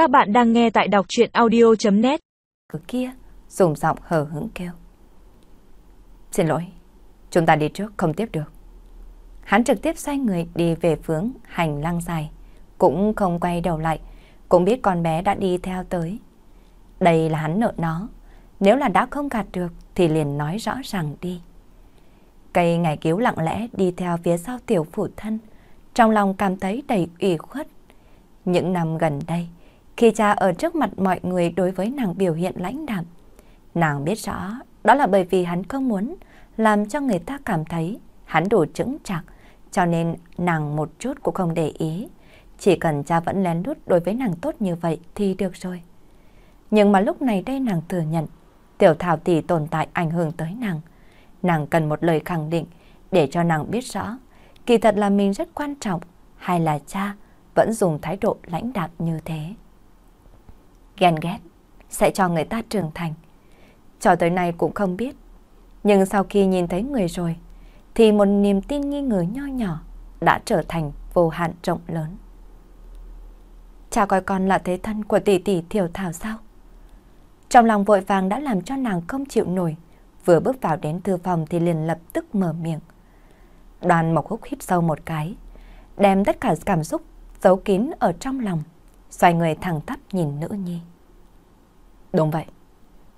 Các bạn đang nghe tại đọc chuyện audio.net Ở kia, dùng giọng hờ hững kêu. Xin lỗi, chúng ta đi trước không tiếp được. Hắn trực tiếp xoay người đi về hướng hành lang dài, cũng không quay đầu lại, cũng biết con bé đã đi theo tới. Đây là hắn nợ nó, nếu là đã không gạt được thì liền nói rõ ràng đi. Cây ngải cứu lặng lẽ đi theo phía sau tiểu phụ thân, trong lòng cảm thấy đầy ủy khuất. Những năm gần đây, khi cha ở trước mặt mọi người đối với nàng biểu hiện lãnh đạm, nàng biết rõ đó là bởi vì hắn không muốn làm cho người ta cảm thấy hắn đủ chững chạc, cho nên nàng một chút cũng không để ý. Chỉ cần cha vẫn lén lút đối với nàng tốt như vậy thì được rồi. Nhưng mà lúc này đây nàng thừa nhận, tiểu thảo tỷ tồn tại ảnh hưởng tới nàng. Nàng cần một lời khẳng định để cho nàng biết rõ, kỳ thật là mình rất quan trọng, hay là cha vẫn dùng thái độ lãnh đạm như thế. Ghen ghét sẽ cho người ta trưởng thành. Cho tới nay cũng không biết. Nhưng sau khi nhìn thấy người rồi, thì một niềm tin nghi ngờ nho nhỏ đã trở thành vô hạn rộng lớn. Cha coi con là thế thân của tỷ tỷ thiểu thảo sao? Trong lòng vội vàng đã làm cho nàng không chịu nổi. Vừa bước vào đến thư phòng thì liền lập tức mở miệng. Đoàn mộc húc hít sâu một cái, đem tất cả cảm xúc giấu kín ở trong lòng, xoay người thẳng tắp nhìn nữ nhi. Đúng vậy,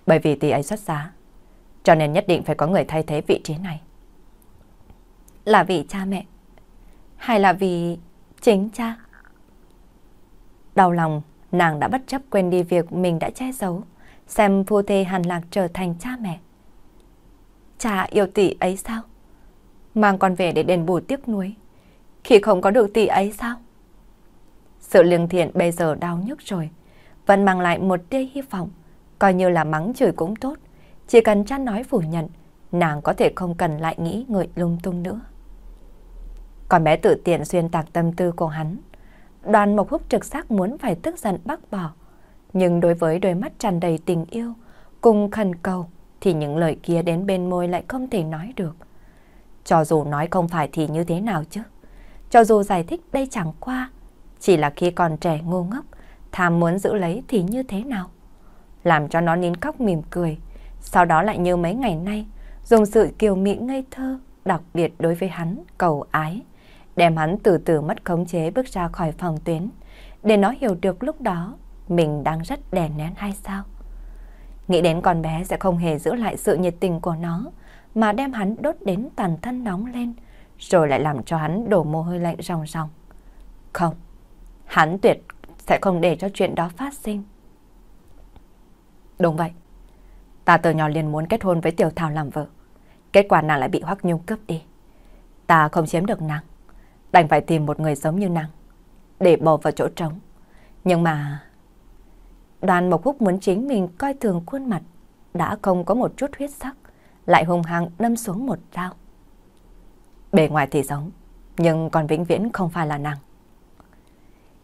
bởi vì tỷ ấy xuất giá, cho nên nhất định phải có người thay thế vị trí này. Là vì cha mẹ, hay là vì chính cha? Đau lòng, nàng đã bất chấp quên đi việc mình đã che giấu, xem phu thê hàn lạc trở thành cha mẹ. Cha yêu tỷ ấy sao? Mang con về để đền bù tiếc nuối. Khi không có được tỷ ấy sao? Sự lương thiện bây giờ đau nhức rồi, vẫn mang lại một tia hy vọng, coi như là mắng chửi cũng tốt. Chỉ cần cha nói phủ nhận, nàng có thể không cần lại nghĩ ngợi lung tung nữa. Còn bé tự tiện xuyên tạc tâm tư của hắn. Đoàn Mộc Húc trực giác muốn phải tức giận bác bỏ. Nhưng đối với đôi mắt tràn đầy tình yêu, cùng khẩn cầu, thì những lời kia đến bên môi lại không thể nói được. Cho dù nói không phải thì như thế nào chứ? Cho dù giải thích đây chẳng qua, chỉ là khi còn trẻ ngu ngốc, tham muốn giữ lấy thì như thế nào? Làm cho nó nín khóc mỉm cười, sau đó lại như mấy ngày nay, dùng sự kiều mị ngây thơ, đặc biệt đối với hắn, cầu ái, đem hắn từ từ mất khống chế bước ra khỏi phòng tuyến, để nó hiểu được lúc đó mình đang rất đè nén hay sao. Nghĩ đến con bé sẽ không hề giữ lại sự nhiệt tình của nó, mà đem hắn đốt đến toàn thân nóng lên, rồi lại làm cho hắn đổ mồ hôi lạnh ròng ròng. Không, hắn tuyệt sẽ không để cho chuyện đó phát sinh. Đúng vậy, ta từ nhỏ liền muốn kết hôn với Tiểu Thảo làm vợ. Kết quả nàng lại bị Hoắc Nhung cướp đi. Ta không chiếm được nàng, đành phải tìm một người giống như nàng, để bầu vào chỗ trống. Nhưng mà... Đoàn Mộc Húc muốn chính mình coi thường khuôn mặt, đã không có một chút huyết sắc, lại hung hăng đâm xuống một dao. Bề ngoài thì giống, nhưng còn vĩnh viễn không phải là nàng.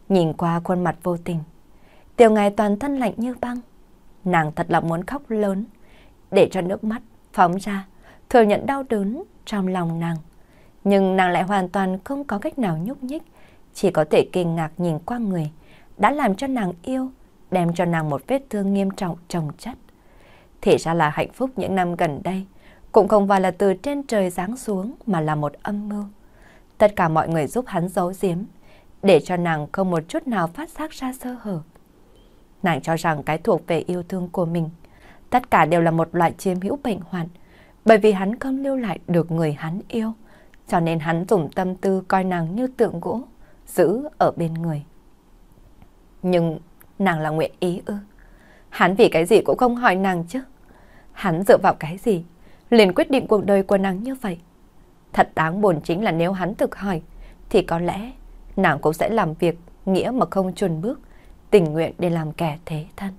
Nhìn qua khuôn mặt vô tình, tiểu ngài toàn thân lạnh như băng. Nàng thật là muốn khóc lớn, để cho nước mắt phóng ra, thừa nhận đau đớn trong lòng nàng. Nhưng nàng lại hoàn toàn không có cách nào nhúc nhích, chỉ có thể kinh ngạc nhìn qua người, đã làm cho nàng yêu, đem cho nàng một vết thương nghiêm trọng trồng chất. Thì ra là hạnh phúc những năm gần đây, cũng không phải là từ trên trời giáng xuống mà là một âm mưu. Tất cả mọi người giúp hắn giấu giếm, để cho nàng không một chút nào phát giác ra sơ hở. Nàng cho rằng cái thuộc về yêu thương của mình, tất cả đều là một loại chiếm hữu bệnh hoạn, bởi vì hắn không lưu lại được người hắn yêu, cho nên hắn dùng tâm tư coi nàng như tượng gỗ, giữ ở bên người. Nhưng nàng là nguyện ý ư? Hắn vì cái gì cũng không hỏi nàng chứ? Hắn dựa vào cái gì? liền quyết định cuộc đời của nàng như vậy. Thật đáng buồn chính là nếu hắn thực hỏi, thì có lẽ nàng cũng sẽ làm việc nghĩa mà không chuẩn bước, tình nguyện để làm kẻ thế thân.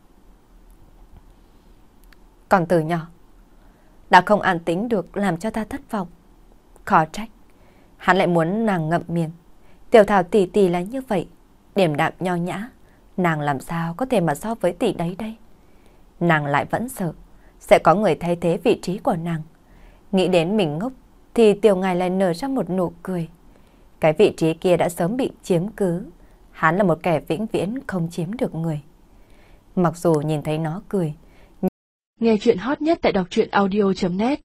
Còn từ nhỏ, đã không an tính được làm cho ta thất vọng. Khó trách, hắn lại muốn nàng ngậm miệng. Tiểu thảo tỷ tỷ là như vậy, điểm đạm nho nhã, nàng làm sao có thể mà so với tỷ đấy đây. Nàng lại vẫn sợ, sẽ có người thay thế vị trí của nàng. Nghĩ đến mình ngốc, thì tiểu ngài lại nở ra một nụ cười. Cái vị trí kia đã sớm bị chiếm cứ. hắn là một kẻ vĩnh viễn không chiếm được người. Mặc dù nhìn thấy nó cười. Nghe chuyện hot nhất tại đọc truyện audio.net